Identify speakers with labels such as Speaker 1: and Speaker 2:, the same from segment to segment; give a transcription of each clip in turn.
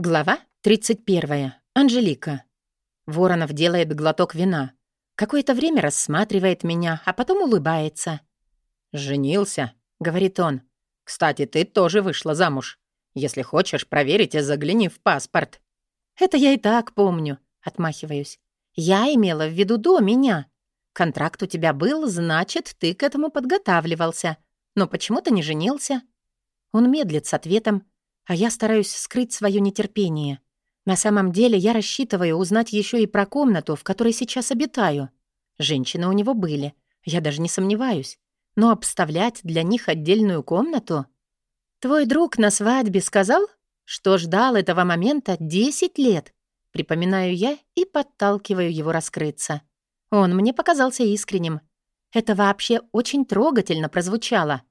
Speaker 1: Глава 31. Анжелика. Воронов делает глоток вина. Какое-то время рассматривает меня, а потом улыбается.
Speaker 2: «Женился», — говорит он. «Кстати, ты тоже вышла замуж. Если хочешь проверить, загляни в паспорт».
Speaker 1: «Это я и так помню», — отмахиваюсь. «Я имела в виду до меня. Контракт у тебя был, значит, ты к этому подготавливался. Но почему ты не женился?» Он медлит с ответом, а я стараюсь скрыть свое нетерпение. На самом деле я рассчитываю узнать еще и про комнату, в которой сейчас обитаю. Женщины у него были, я даже не сомневаюсь. Но обставлять для них отдельную комнату? Твой друг на свадьбе сказал, что ждал этого момента 10 лет. Припоминаю я и подталкиваю его раскрыться. Он мне показался искренним. Это вообще очень трогательно прозвучало.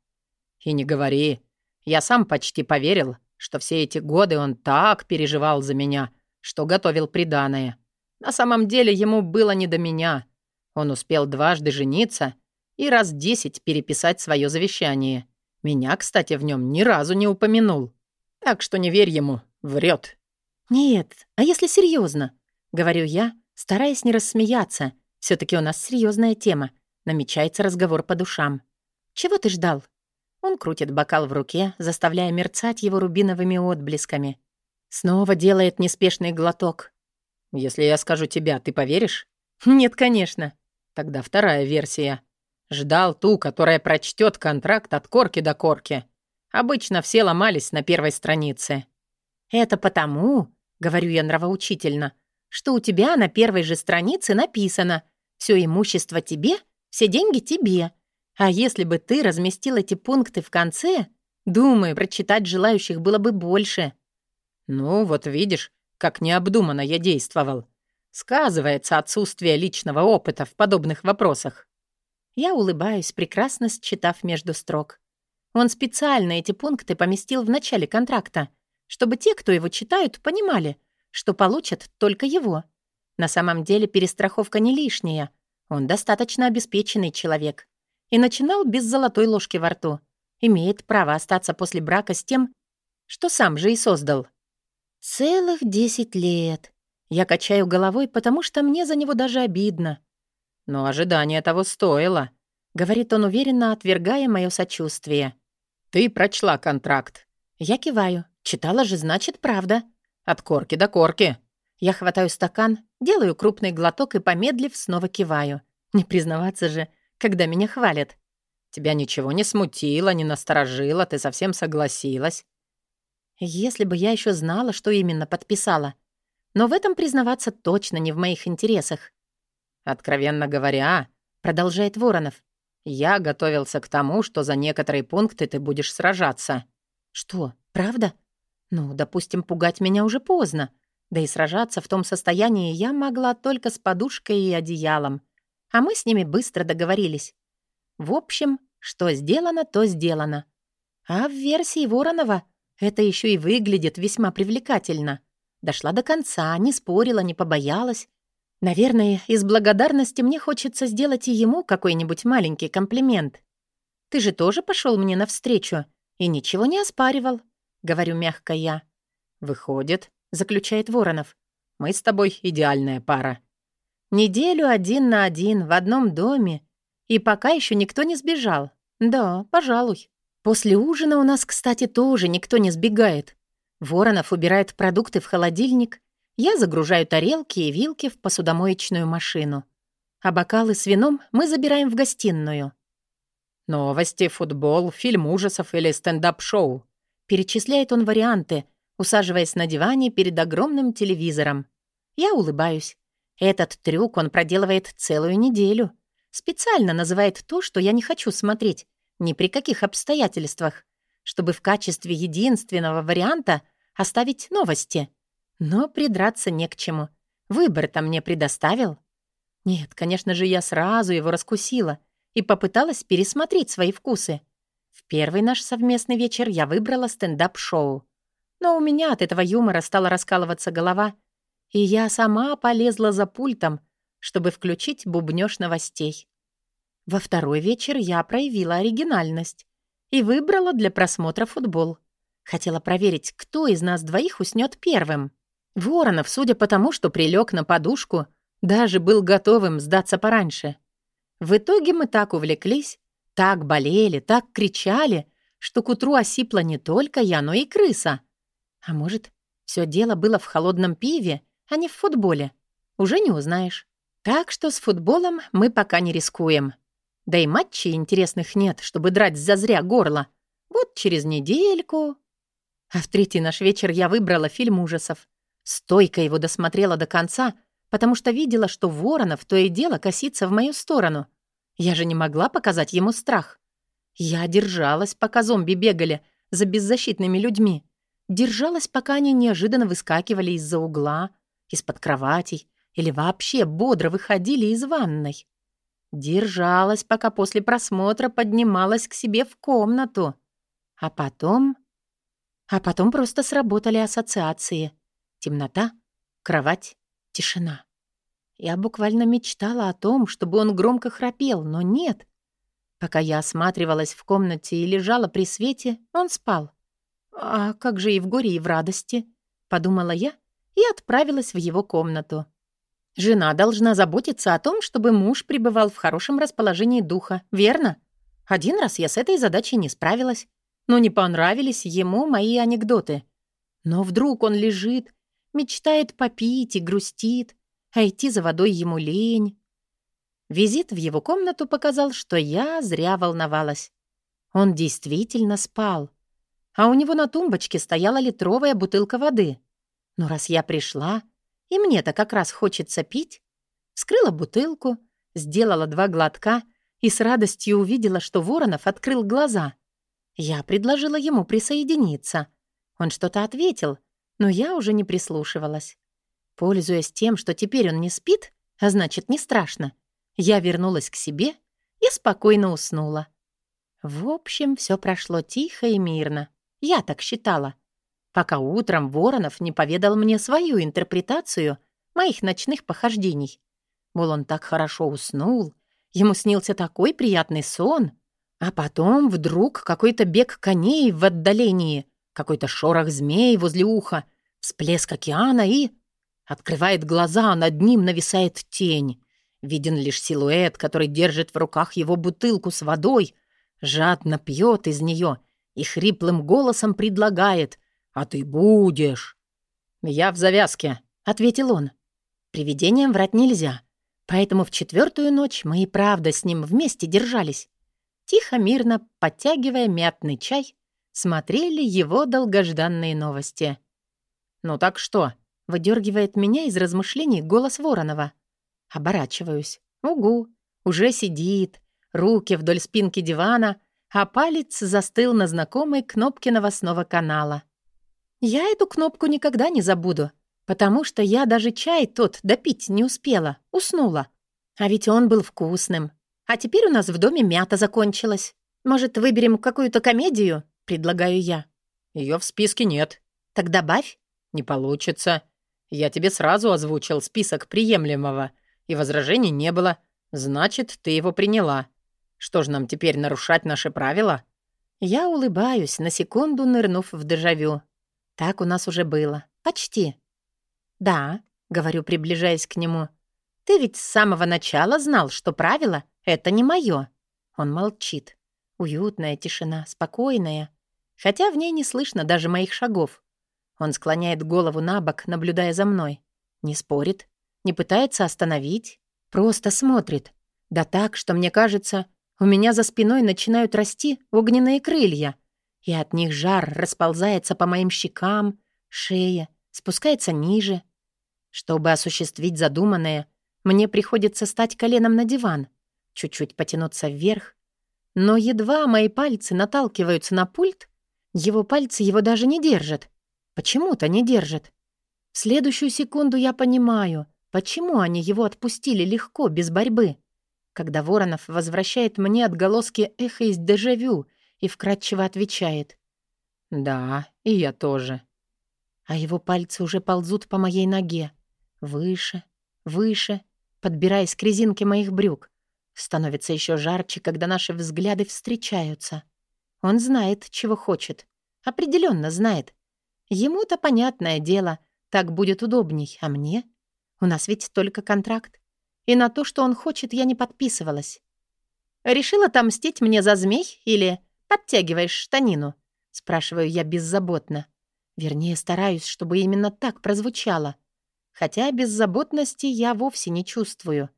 Speaker 2: «И не говори. Я сам почти поверил, что все эти годы он так переживал за меня, что готовил приданое. На самом деле ему было не до меня. Он успел дважды жениться и раз десять переписать свое завещание. Меня, кстати, в нем ни разу не упомянул. Так что не верь ему, врет.
Speaker 1: «Нет, а если серьезно? говорю я, стараясь не рассмеяться. все таки у нас серьезная тема. Намечается разговор по душам. Чего ты ждал? Он крутит бокал в руке, заставляя мерцать его рубиновыми отблесками. Снова делает неспешный глоток.
Speaker 2: «Если я скажу тебя, ты поверишь?»
Speaker 1: «Нет, конечно».
Speaker 2: Тогда вторая версия. Ждал ту, которая прочтет контракт от корки до корки. Обычно все ломались на первой странице.
Speaker 1: «Это потому, — говорю я нравоучительно, — что у тебя на первой же странице написано «Все имущество тебе, все деньги тебе, а если бы ты разместил эти пункты в конце, думаю, прочитать желающих было бы больше.
Speaker 2: Ну, вот видишь, как необдуманно я действовал. Сказывается отсутствие личного опыта в подобных вопросах.
Speaker 1: Я улыбаюсь, прекрасно считав между строк. Он специально эти пункты поместил в начале контракта, чтобы те, кто его читают, понимали, что получат только его. На самом деле перестраховка не лишняя. Он достаточно обеспеченный человек и начинал без золотой ложки во рту. Имеет право остаться после брака с тем, что сам же и создал. Целых десять лет. Я качаю головой, потому что мне за него даже обидно.
Speaker 2: Но ожидание того стоило,
Speaker 1: говорит он уверенно, отвергая мое сочувствие.
Speaker 2: Ты прочла контракт.
Speaker 1: Я киваю. Читала же, значит, правда.
Speaker 2: От корки до корки.
Speaker 1: Я хватаю стакан, делаю крупный глоток и, помедлив, снова киваю. Не признаваться же, когда меня хвалят.
Speaker 2: Тебя ничего не смутило, не насторожило, ты совсем согласилась.
Speaker 1: Если бы я еще знала, что именно подписала. Но в этом признаваться точно не в моих интересах.
Speaker 2: Откровенно говоря, продолжает Воронов, я готовился к тому, что за некоторые пункты ты будешь сражаться.
Speaker 1: Что, правда? Ну, допустим, пугать меня уже поздно. Да и сражаться в том состоянии я могла только с подушкой и одеялом а мы с ними быстро договорились. В общем, что сделано, то сделано. А в версии Воронова это еще и выглядит весьма привлекательно. Дошла до конца, не спорила, не побоялась. Наверное, из благодарности мне хочется сделать и ему какой-нибудь маленький комплимент. «Ты же тоже пошел мне навстречу и ничего не оспаривал», — говорю мягко я.
Speaker 2: «Выходит», — заключает Воронов, — «мы с тобой идеальная пара».
Speaker 1: Неделю один на один в одном доме, и пока еще никто не сбежал. Да, пожалуй. После ужина у нас, кстати, тоже никто не сбегает. Воронов убирает продукты в холодильник, я загружаю тарелки и вилки в посудомоечную машину. А бокалы с вином мы забираем в гостиную.
Speaker 2: «Новости, футбол, фильм ужасов или стендап-шоу»,
Speaker 1: перечисляет он варианты, усаживаясь на диване перед огромным телевизором. Я улыбаюсь. Этот трюк он проделывает целую неделю. Специально называет то, что я не хочу смотреть, ни при каких обстоятельствах, чтобы в качестве единственного варианта оставить новости. Но придраться не к чему. Выбор-то мне предоставил. Нет, конечно же, я сразу его раскусила и попыталась пересмотреть свои вкусы. В первый наш совместный вечер я выбрала стендап-шоу. Но у меня от этого юмора стала раскалываться голова — и я сама полезла за пультом, чтобы включить бубнёж новостей. Во второй вечер я проявила оригинальность и выбрала для просмотра футбол. Хотела проверить, кто из нас двоих уснет первым. Воронов, судя по тому, что прилег на подушку, даже был готовым сдаться пораньше. В итоге мы так увлеклись, так болели, так кричали, что к утру осипла не только я, но и крыса. А может, все дело было в холодном пиве, а не в футболе. Уже не узнаешь. Так что с футболом мы пока не рискуем. Да и матчей интересных нет, чтобы драть зазря горло. Вот через недельку... А в третий наш вечер я выбрала фильм ужасов. Стойко его досмотрела до конца, потому что видела, что Воронов то и дело косится в мою сторону. Я же не могла показать ему страх. Я держалась, пока зомби бегали за беззащитными людьми. Держалась, пока они неожиданно выскакивали из-за угла, из-под кроватей или вообще бодро выходили из ванной. Держалась, пока после просмотра поднималась к себе в комнату. А потом... А потом просто сработали ассоциации. Темнота, кровать, тишина. Я буквально мечтала о том, чтобы он громко храпел, но нет. Пока я осматривалась в комнате и лежала при свете, он спал. «А как же и в горе, и в радости?» — подумала я и отправилась в его комнату. Жена должна заботиться о том, чтобы муж пребывал в хорошем расположении духа, верно? Один раз я с этой задачей не справилась, но не понравились ему мои анекдоты. Но вдруг он лежит, мечтает попить и грустит, а идти за водой ему лень. Визит в его комнату показал, что я зря волновалась. Он действительно спал. А у него на тумбочке стояла литровая бутылка воды. Но раз я пришла, и мне-то как раз хочется пить, вскрыла бутылку, сделала два глотка и с радостью увидела, что Воронов открыл глаза — я предложила ему присоединиться. Он что-то ответил, но я уже не прислушивалась. Пользуясь тем, что теперь он не спит, а значит, не страшно, я вернулась к себе и спокойно уснула. В общем, все прошло тихо и мирно. Я так считала. Пока утром Воронов не поведал мне свою интерпретацию моих ночных похождений. Мол, он так хорошо уснул, ему снился такой приятный сон — а потом вдруг какой-то бег коней в отдалении, какой-то шорох змей возле уха, всплеск океана и... Открывает глаза, а над ним нависает тень. Виден лишь силуэт, который держит в руках его бутылку с водой, жадно пьет из нее и хриплым голосом предлагает «А ты будешь». «Я в завязке», — ответил он. Привидением врать нельзя, поэтому в четвертую ночь мы и правда с ним вместе держались тихо-мирно, подтягивая мятный чай, смотрели его долгожданные новости. «Ну так что?» — выдергивает меня из размышлений голос Воронова. Оборачиваюсь. «Угу!» Уже сидит, руки вдоль спинки дивана, а палец застыл на знакомой кнопке новостного канала. Я эту кнопку никогда не забуду, потому что я даже чай тот допить не успела, уснула. А ведь он был вкусным, а теперь у нас в доме мята закончилась. Может, выберем какую-то комедию?» — предлагаю я. Ее в списке нет». «Так добавь». «Не получится. Я тебе сразу озвучил список приемлемого, и возражений не было. Значит, ты его приняла. Что ж нам теперь нарушать наши правила?» Я улыбаюсь, на секунду нырнув в дежавю. Так у нас уже было. Почти. «Да», — говорю, приближаясь к нему, — «ты ведь с самого начала знал, что правила это не мое. Он молчит. Уютная тишина, спокойная. Хотя в ней не слышно даже моих шагов. Он склоняет голову на бок, наблюдая за мной. Не спорит, не пытается остановить, просто смотрит. Да так, что мне кажется, у меня за спиной начинают расти огненные крылья, и от них жар расползается по моим щекам, шее, спускается ниже. Чтобы осуществить задуманное, мне приходится стать коленом на диван, чуть-чуть потянуться вверх. Но едва мои пальцы наталкиваются на пульт, его пальцы его даже не держат. Почему-то не держат. В следующую секунду я понимаю, почему они его отпустили легко, без борьбы. Когда Воронов возвращает мне отголоски эха из дежавю и вкратчиво отвечает. «Да, и я тоже». А его пальцы уже ползут по моей ноге. Выше, выше, подбираясь к резинке моих брюк. Становится еще жарче, когда наши взгляды встречаются. Он знает, чего хочет, Определенно знает. Ему-то понятное дело, так будет удобней, а мне? У нас ведь только контракт. И на то, что он хочет, я не подписывалась. Решила отомстить мне за змей или подтягиваешь штанину? Спрашиваю я беззаботно. Вернее, стараюсь, чтобы именно так прозвучало. Хотя беззаботности я вовсе не чувствую.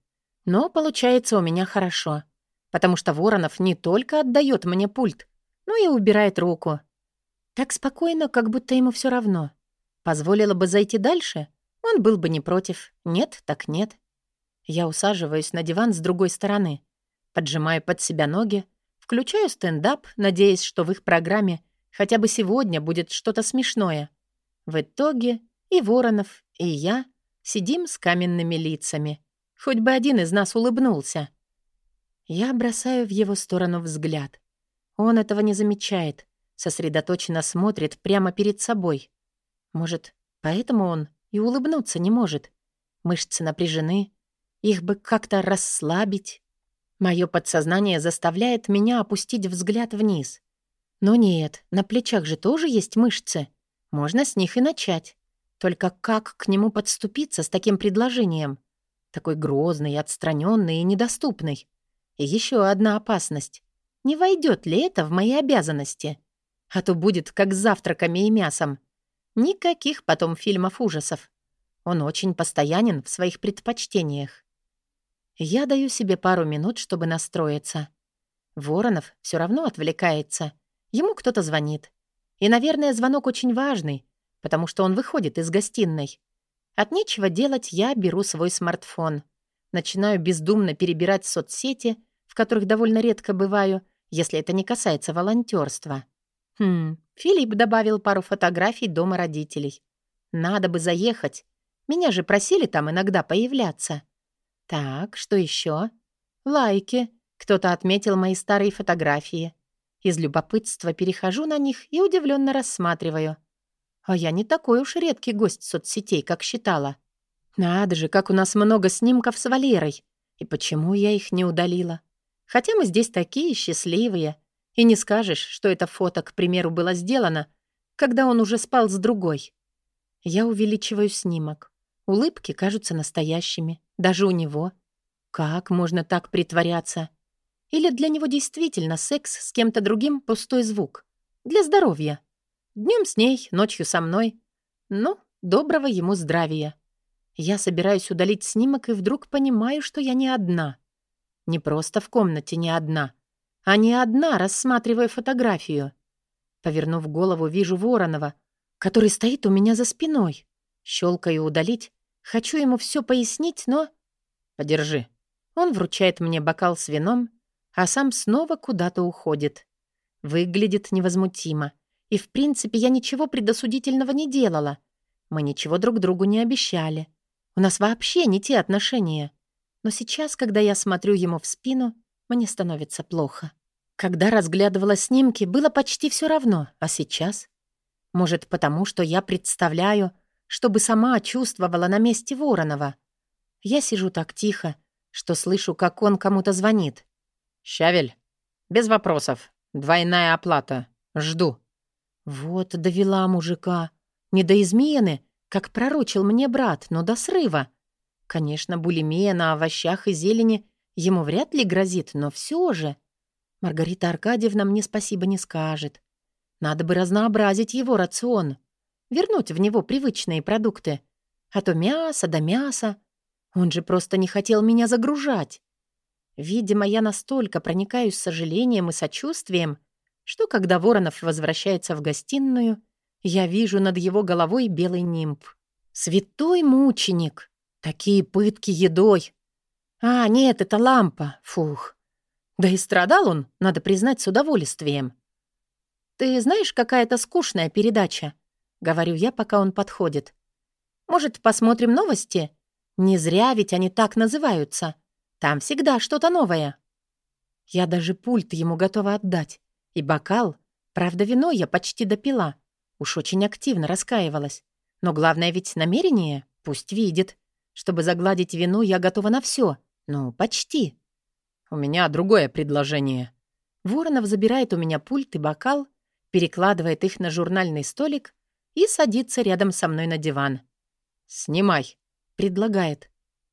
Speaker 1: Но получается у меня хорошо. Потому что Воронов не только отдает мне пульт, но и убирает руку. Так спокойно, как будто ему все равно. Позволила бы зайти дальше, он был бы не против. Нет, так нет. Я усаживаюсь на диван с другой стороны, поджимаю под себя ноги, включаю стендап, надеясь, что в их программе хотя бы сегодня будет что-то смешное. В итоге и Воронов, и я сидим с каменными лицами. Хоть бы один из нас улыбнулся. Я бросаю в его сторону взгляд. Он этого не замечает, сосредоточенно смотрит прямо перед собой. Может, поэтому он и улыбнуться не может. Мышцы напряжены, их бы как-то расслабить. Мое подсознание заставляет меня опустить взгляд вниз. Но нет, на плечах же тоже есть мышцы. Можно с них и начать. Только как к нему подступиться с таким предложением? Такой грозный, отстраненный и недоступный. И еще одна опасность. Не войдет ли это в мои обязанности? А то будет как с завтраками и мясом. Никаких потом фильмов ужасов. Он очень постоянен в своих предпочтениях. Я даю себе пару минут, чтобы настроиться. Воронов все равно отвлекается. Ему кто-то звонит. И, наверное, звонок очень важный, потому что он выходит из гостиной. От нечего делать я беру свой смартфон. Начинаю бездумно перебирать соцсети — в которых довольно редко бываю, если это не касается волонтерства. Хм, Филипп добавил пару фотографий дома родителей. Надо бы заехать. Меня же просили там иногда появляться. Так, что еще? Лайки. Кто-то отметил мои старые фотографии. Из любопытства перехожу на них и удивленно рассматриваю. А я не такой уж редкий гость соцсетей, как считала. Надо же, как у нас много снимков с Валерой. И почему я их не удалила? Хотя мы здесь такие счастливые. И не скажешь, что это фото, к примеру, было сделано, когда он уже спал с другой. Я увеличиваю снимок. Улыбки кажутся настоящими. Даже у него. Как можно так притворяться? Или для него действительно секс с кем-то другим — пустой звук? Для здоровья. Днем с ней, ночью со мной. Ну, доброго ему здравия. Я собираюсь удалить снимок и вдруг понимаю, что я не одна — не просто в комнате не одна, а не одна, рассматривая фотографию. Повернув голову, вижу Воронова, который стоит у меня за спиной. Щелкаю удалить. Хочу ему все пояснить, но... Подержи. Он вручает мне бокал с вином, а сам снова куда-то уходит. Выглядит невозмутимо. И, в принципе, я ничего предосудительного не делала. Мы ничего друг другу не обещали. У нас вообще не те отношения. Но сейчас, когда я смотрю ему в спину, мне становится плохо. Когда разглядывала снимки, было почти все равно, а сейчас? Может, потому что я представляю, чтобы сама чувствовала на месте Воронова. Я сижу так тихо, что слышу, как он кому-то звонит.
Speaker 2: «Щавель, без вопросов. Двойная оплата. Жду».
Speaker 1: Вот довела мужика. Не до измены, как пророчил мне брат, но до срыва. Конечно, булимия на овощах и зелени ему вряд ли грозит, но все же... Маргарита Аркадьевна мне спасибо не скажет. Надо бы разнообразить его рацион. Вернуть в него привычные продукты. А то мясо да мясо. Он же просто не хотел меня загружать. Видимо, я настолько проникаюсь сожалением и сочувствием, что когда Воронов возвращается в гостиную, я вижу над его головой белый нимб. Святой мученик! Такие пытки едой. А, нет, это лампа. Фух. Да и страдал он, надо признать, с удовольствием. «Ты знаешь, какая-то скучная передача?» — говорю я, пока он подходит. «Может, посмотрим новости? Не зря ведь они так называются. Там всегда что-то новое». Я даже пульт ему готова отдать. И бокал. Правда, вино я почти допила. Уж очень активно раскаивалась. Но главное ведь намерение. Пусть видит. Чтобы загладить вину, я готова на все. Ну, почти.
Speaker 2: У меня другое предложение.
Speaker 1: Воронов забирает у меня пульт и бокал перекладывает их на журнальный столик и садится рядом со мной на диван.
Speaker 2: «Снимай», —
Speaker 1: предлагает.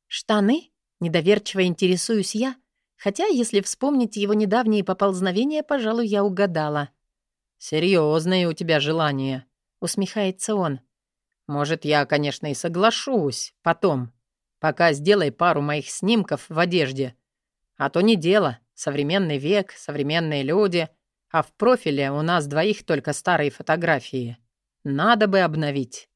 Speaker 1: «Штаны?» — недоверчиво интересуюсь я, хотя, если вспомнить его недавние поползновения, пожалуй, я угадала.
Speaker 2: «Серьезные у тебя желания», — усмехается он. «Может, я, конечно, и соглашусь потом. Пока сделай пару моих снимков в одежде. А то не дело. Современный век, современные люди. А в профиле у нас двоих только старые фотографии. Надо бы обновить».